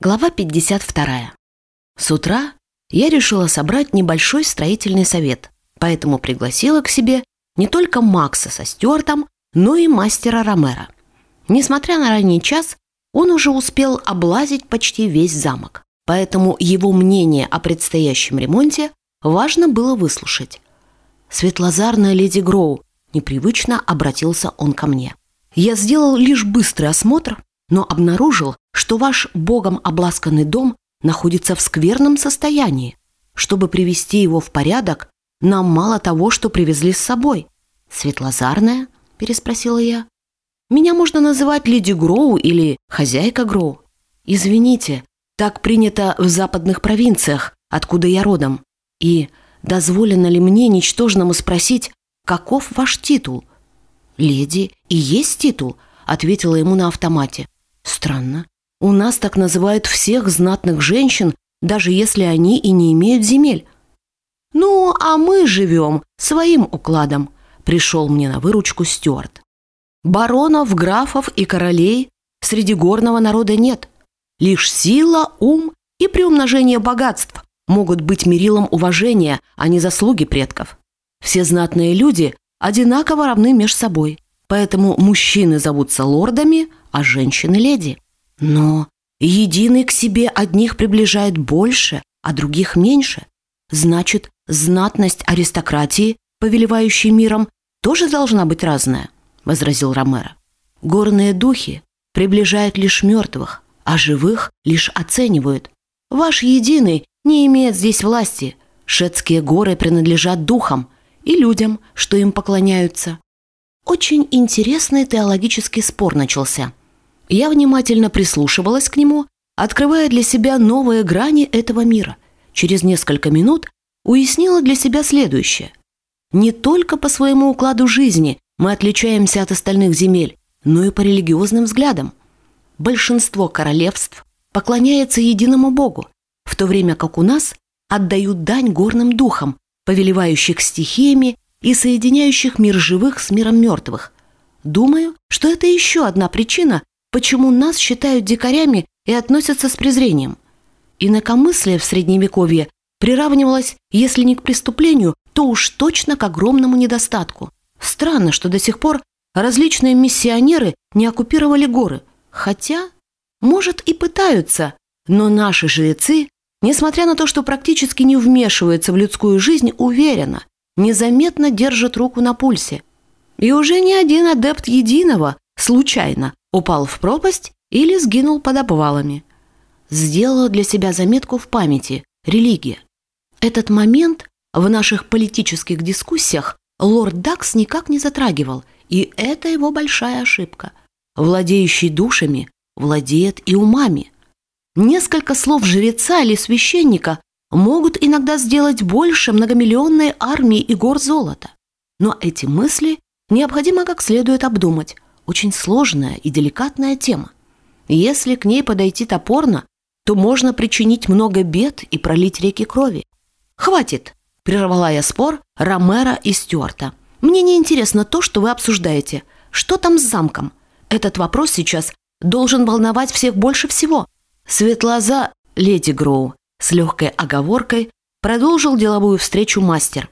Глава 52. С утра я решила собрать небольшой строительный совет, поэтому пригласила к себе не только Макса со Стюартом, но и мастера Ромера. Несмотря на ранний час, он уже успел облазить почти весь замок, поэтому его мнение о предстоящем ремонте важно было выслушать. «Светлозарная леди Гроу», непривычно обратился он ко мне. Я сделал лишь быстрый осмотр, но обнаружил, что ваш богом обласканный дом находится в скверном состоянии. Чтобы привести его в порядок, нам мало того, что привезли с собой. Светлозарная? переспросила я. Меня можно называть леди Гроу или хозяйка Гроу. Извините, так принято в западных провинциях, откуда я родом. И дозволено ли мне ничтожному спросить, каков ваш титул? Леди и есть титул, ответила ему на автомате. Странно. У нас так называют всех знатных женщин, даже если они и не имеют земель. Ну, а мы живем своим укладом, пришел мне на выручку Стюарт. Баронов, графов и королей среди горного народа нет. Лишь сила, ум и приумножение богатств могут быть мерилом уважения, а не заслуги предков. Все знатные люди одинаково равны между собой, поэтому мужчины зовутся лордами, а женщины – леди. Но единый к себе одних приближает больше, а других меньше. Значит, знатность аристократии, повелевающей миром, тоже должна быть разная, возразил Ромеро. Горные духи приближают лишь мертвых, а живых лишь оценивают. Ваш единый не имеет здесь власти. Шетские горы принадлежат духам и людям, что им поклоняются. Очень интересный теологический спор начался – я внимательно прислушивалась к нему, открывая для себя новые грани этого мира. Через несколько минут уяснила для себя следующее. Не только по своему укладу жизни мы отличаемся от остальных земель, но и по религиозным взглядам. Большинство королевств поклоняется единому Богу, в то время как у нас отдают дань горным духам, повелевающих стихиями и соединяющих мир живых с миром мертвых. Думаю, что это еще одна причина, почему нас считают дикарями и относятся с презрением. Инакомыслие в Средневековье приравнивалось, если не к преступлению, то уж точно к огромному недостатку. Странно, что до сих пор различные миссионеры не оккупировали горы. Хотя, может, и пытаются, но наши жрецы, несмотря на то, что практически не вмешиваются в людскую жизнь, уверенно, незаметно держат руку на пульсе. И уже ни один адепт единого случайно упал в пропасть или сгинул под обвалами. Сделала для себя заметку в памяти – религия. Этот момент в наших политических дискуссиях лорд Дакс никак не затрагивал, и это его большая ошибка. Владеющий душами владеет и умами. Несколько слов жреца или священника могут иногда сделать больше многомиллионной армии и гор золота. Но эти мысли необходимо как следует обдумать, очень сложная и деликатная тема. Если к ней подойти топорно, то можно причинить много бед и пролить реки крови. «Хватит!» – прервала я спор Ромера и Стюарта. «Мне не интересно то, что вы обсуждаете. Что там с замком? Этот вопрос сейчас должен волновать всех больше всего». Светлоза леди Гроу с легкой оговоркой продолжил деловую встречу мастер.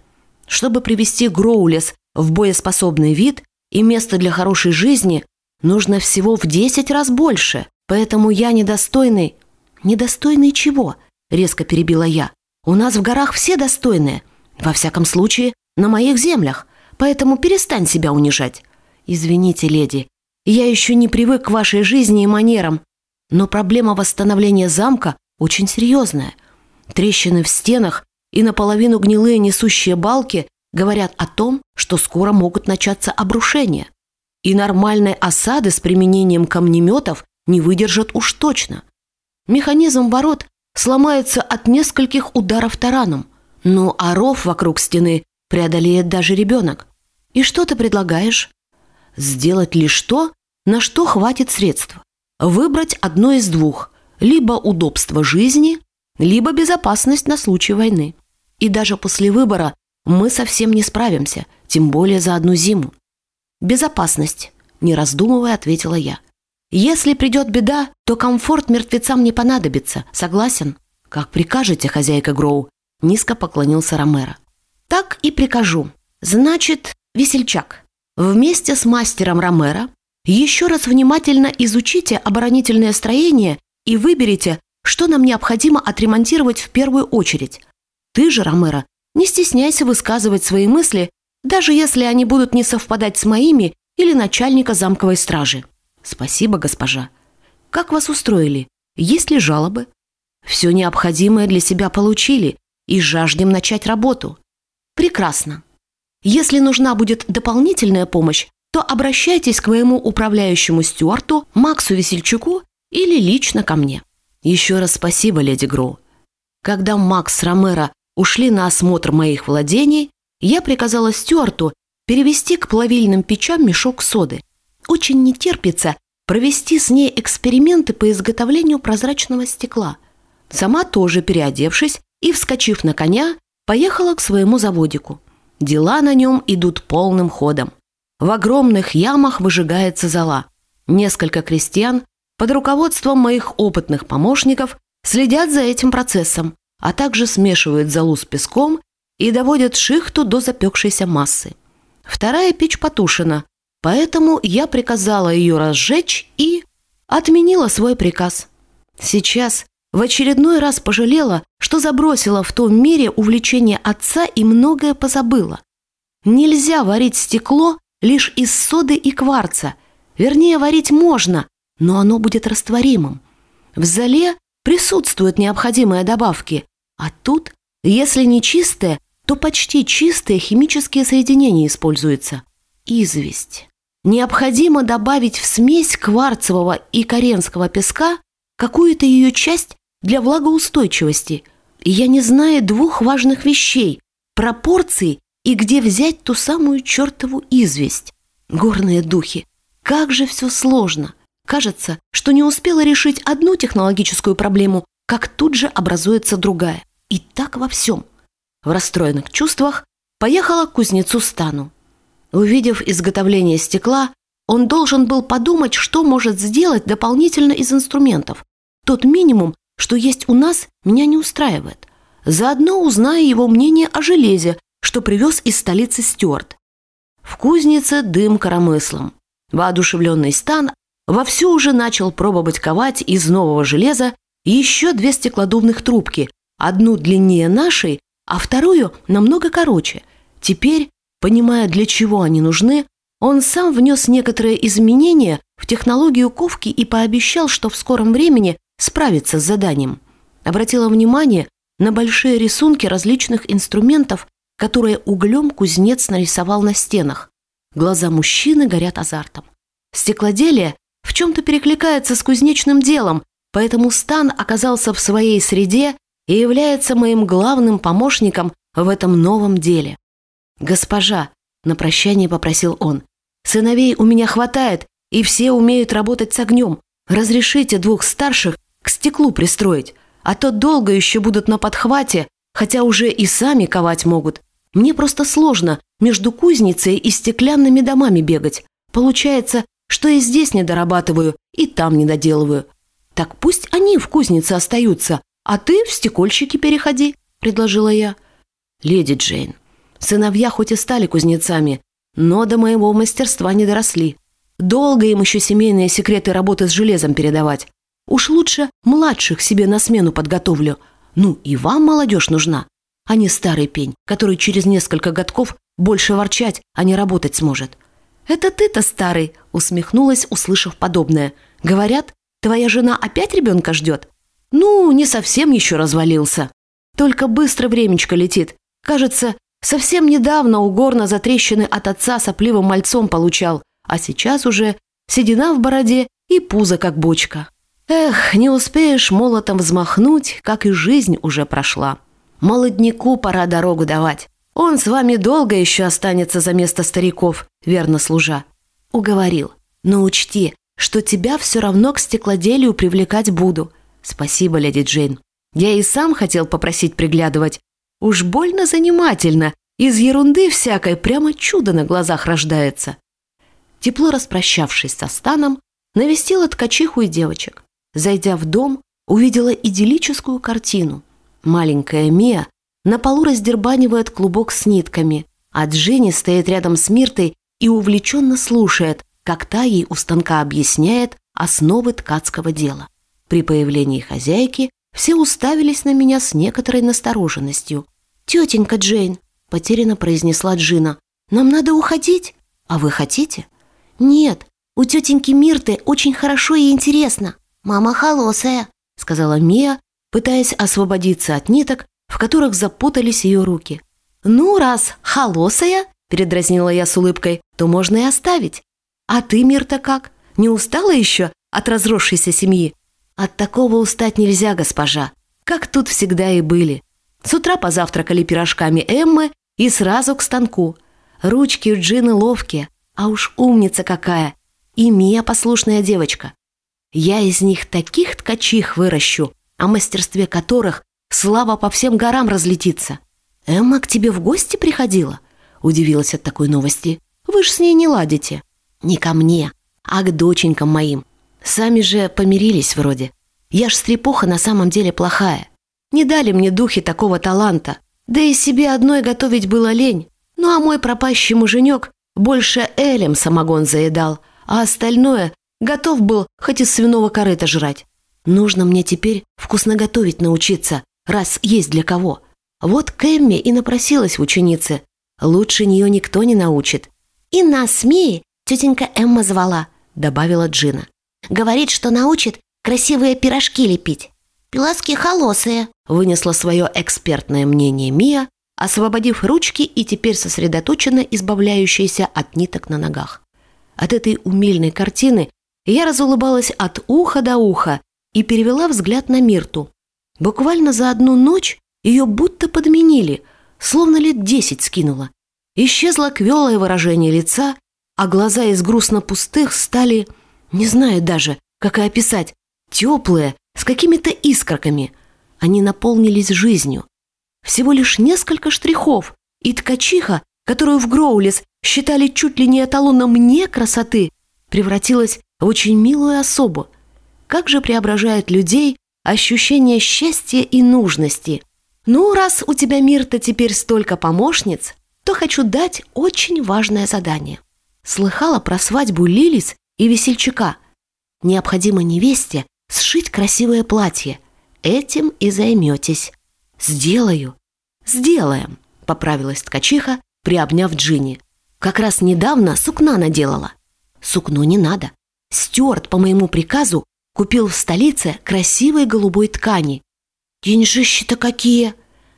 Чтобы привести Гроулес в боеспособный вид, и места для хорошей жизни нужно всего в десять раз больше. Поэтому я недостойный... Недостойный чего? Резко перебила я. У нас в горах все достойные. Во всяком случае, на моих землях. Поэтому перестань себя унижать. Извините, леди, я еще не привык к вашей жизни и манерам. Но проблема восстановления замка очень серьезная. Трещины в стенах и наполовину гнилые несущие балки говорят о том, что скоро могут начаться обрушения. И нормальной осады с применением камнеметов не выдержат уж точно. Механизм ворот сломается от нескольких ударов тараном, но а ров вокруг стены преодолеет даже ребенок. И что ты предлагаешь? Сделать лишь то, на что хватит средств. Выбрать одно из двух – либо удобство жизни, либо безопасность на случай войны. И даже после выбора мы совсем не справимся, тем более за одну зиму. Безопасность, не раздумывая, ответила я. Если придет беда, то комфорт мертвецам не понадобится. Согласен? Как прикажете, хозяйка Гроу? Низко поклонился Ромеро. Так и прикажу. Значит, весельчак, вместе с мастером Ромеро еще раз внимательно изучите оборонительное строение и выберите, что нам необходимо отремонтировать в первую очередь. Ты же, Ромеро, не стесняйся высказывать свои мысли, даже если они будут не совпадать с моими или начальника замковой стражи. Спасибо, госпожа. Как вас устроили? Есть ли жалобы? Все необходимое для себя получили и жаждем начать работу. Прекрасно. Если нужна будет дополнительная помощь, то обращайтесь к моему управляющему Стюарту, Максу Весельчуку или лично ко мне. Еще раз спасибо, леди Гроу. Когда Макс Ромеро ушли на осмотр моих владений, я приказала Стюарту перевести к плавильным печам мешок соды. Очень не терпится провести с ней эксперименты по изготовлению прозрачного стекла. Сама тоже переодевшись и, вскочив на коня, поехала к своему заводику. Дела на нем идут полным ходом. В огромных ямах выжигается зола. Несколько крестьян под руководством моих опытных помощников следят за этим процессом, а также смешивают золу с песком и доводят шихту до запекшейся массы. Вторая печь потушена, поэтому я приказала ее разжечь и отменила свой приказ. Сейчас в очередной раз пожалела, что забросила в том мире увлечение отца и многое позабыла. Нельзя варить стекло лишь из соды и кварца. Вернее, варить можно, но оно будет растворимым. В зале присутствуют необходимые добавки, а тут, если не чистое, то почти чистые химические соединения используются. Известь. Необходимо добавить в смесь кварцевого и каренского песка какую-то ее часть для влагоустойчивости. И я не знаю двух важных вещей – пропорций и где взять ту самую чертову известь. Горные духи. Как же все сложно. Кажется, что не успела решить одну технологическую проблему, как тут же образуется другая. И так во всем – в расстроенных чувствах поехала к кузнецу Стану. Увидев изготовление стекла, он должен был подумать, что может сделать дополнительно из инструментов. Тот минимум, что есть у нас, меня не устраивает. Заодно узнаю его мнение о железе, что привез из столицы Стюарт. В кузнице дым коромыслом. Воодушевленный Стан вовсю уже начал пробовать ковать из нового железа еще две стеклодувных трубки, одну длиннее нашей, а вторую намного короче. Теперь, понимая, для чего они нужны, он сам внес некоторые изменения в технологию ковки и пообещал, что в скором времени справится с заданием. Обратила внимание на большие рисунки различных инструментов, которые углем кузнец нарисовал на стенах. Глаза мужчины горят азартом. Стеклоделие в чем-то перекликается с кузнечным делом, поэтому Стан оказался в своей среде и является моим главным помощником в этом новом деле. «Госпожа», — на прощание попросил он, — «сыновей у меня хватает, и все умеют работать с огнем. Разрешите двух старших к стеклу пристроить, а то долго еще будут на подхвате, хотя уже и сами ковать могут. Мне просто сложно между кузницей и стеклянными домами бегать. Получается, что и здесь не дорабатываю, и там не доделываю. Так пусть они в кузнице остаются, «А ты в стекольщики переходи», — предложила я. «Леди Джейн, сыновья хоть и стали кузнецами, но до моего мастерства не доросли. Долго им еще семейные секреты работы с железом передавать. Уж лучше младших себе на смену подготовлю. Ну и вам молодежь нужна, а не старый пень, который через несколько годков больше ворчать, а не работать сможет». «Это ты-то старый», — усмехнулась, услышав подобное. «Говорят, твоя жена опять ребенка ждет?» Ну, не совсем еще развалился. Только быстро времечко летит. Кажется, совсем недавно у горна затрещины от отца сопливым мальцом получал, а сейчас уже седина в бороде и пузо как бочка. Эх, не успеешь молотом взмахнуть, как и жизнь уже прошла. Молодняку пора дорогу давать. Он с вами долго еще останется за место стариков, верно служа. Уговорил. Но учти, что тебя все равно к стеклоделию привлекать буду. «Спасибо, леди Джейн. Я и сам хотел попросить приглядывать. Уж больно занимательно. Из ерунды всякой прямо чудо на глазах рождается». Тепло распрощавшись со Станом, навестила ткачиху и девочек. Зайдя в дом, увидела идиллическую картину. Маленькая Мия на полу раздербанивает клубок с нитками, а Дженни стоит рядом с Миртой и увлеченно слушает, как та ей у станка объясняет основы ткацкого дела. При появлении хозяйки все уставились на меня с некоторой настороженностью. «Тетенька Джейн», – потерянно произнесла Джина, – «нам надо уходить. А вы хотите?» «Нет, у тетеньки Мирты очень хорошо и интересно. Мама холосая», – сказала Мия, пытаясь освободиться от ниток, в которых запутались ее руки. «Ну, раз холосая», – передразнила я с улыбкой, – «то можно и оставить. А ты, Мирта, как? Не устала еще от разросшейся семьи?» «От такого устать нельзя, госпожа. Как тут всегда и были. С утра позавтракали пирожками Эммы и сразу к станку. Ручки у Джины ловкие, а уж умница какая. И Мия послушная девочка. Я из них таких ткачих выращу, о мастерстве которых слава по всем горам разлетится. Эмма к тебе в гости приходила?» Удивилась от такой новости. «Вы ж с ней не ладите». «Не ко мне, а к доченькам моим. Сами же помирились вроде. Я ж стрепуха на самом деле плохая. Не дали мне духи такого таланта. Да и себе одной готовить было лень. Ну а мой пропащий муженек больше элем самогон заедал, а остальное готов был хоть из свиного корыта жрать. Нужно мне теперь вкусно готовить научиться, раз есть для кого. Вот Кэмми и напросилась в ученицы. Лучше нее никто не научит. «И нас, смеи, тетенька Эмма звала», — добавила Джина. Говорит, что научит красивые пирожки лепить. Пиласки холосые, вынесла свое экспертное мнение Мия, освободив ручки и теперь сосредоточенно избавляющаяся от ниток на ногах. От этой умильной картины я разулыбалась от уха до уха и перевела взгляд на Мирту. Буквально за одну ночь ее будто подменили, словно лет десять скинула. Исчезло квелое выражение лица, а глаза из грустно пустых стали не знаю даже, как и описать. Теплые, с какими-то искорками. Они наполнились жизнью. Всего лишь несколько штрихов, и ткачиха, которую в Гроулис считали чуть ли не эталоном мне красоты, превратилась в очень милую особу. Как же преображает людей ощущение счастья и нужности. Ну, раз у тебя, Мир-то, теперь столько помощниц, то хочу дать очень важное задание. Слыхала про свадьбу Лилис и весельчака. Необходимо невесте сшить красивое платье. Этим и займетесь. Сделаю. Сделаем, поправилась ткачиха, приобняв Джинни. Как раз недавно сукна наделала. Сукно не надо. Стюарт по моему приказу купил в столице красивой голубой ткани. Деньжищи-то какие!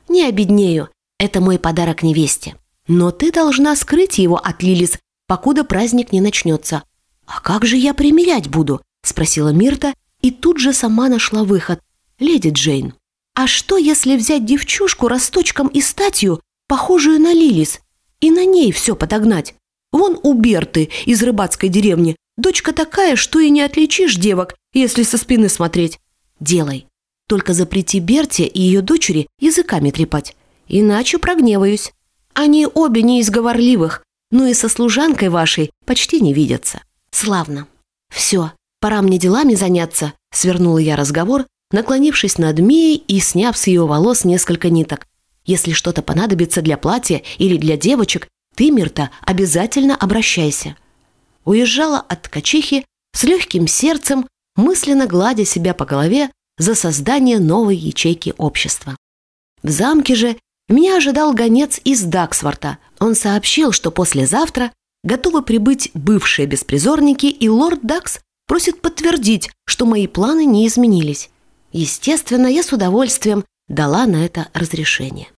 Не обеднею. Это мой подарок невесте. Но ты должна скрыть его от Лилис, покуда праздник не начнется. «А как же я примерять буду?» – спросила Мирта и тут же сама нашла выход. «Леди Джейн, а что, если взять девчушку росточком и статью, похожую на Лилис, и на ней все подогнать? Вон у Берты из рыбацкой деревни. Дочка такая, что и не отличишь девок, если со спины смотреть. Делай. Только запрети Берте и ее дочери языками трепать. Иначе прогневаюсь. Они обе не из говорливых, но и со служанкой вашей почти не видятся. «Славно. Все, пора мне делами заняться», — свернула я разговор, наклонившись над Мией и сняв с ее волос несколько ниток. «Если что-то понадобится для платья или для девочек, ты, Мирта, обязательно обращайся». Уезжала от ткачихи с легким сердцем, мысленно гладя себя по голове за создание новой ячейки общества. В замке же меня ожидал гонец из Даксворта. Он сообщил, что послезавтра готовы прибыть бывшие беспризорники, и лорд Дакс просит подтвердить, что мои планы не изменились. Естественно, я с удовольствием дала на это разрешение.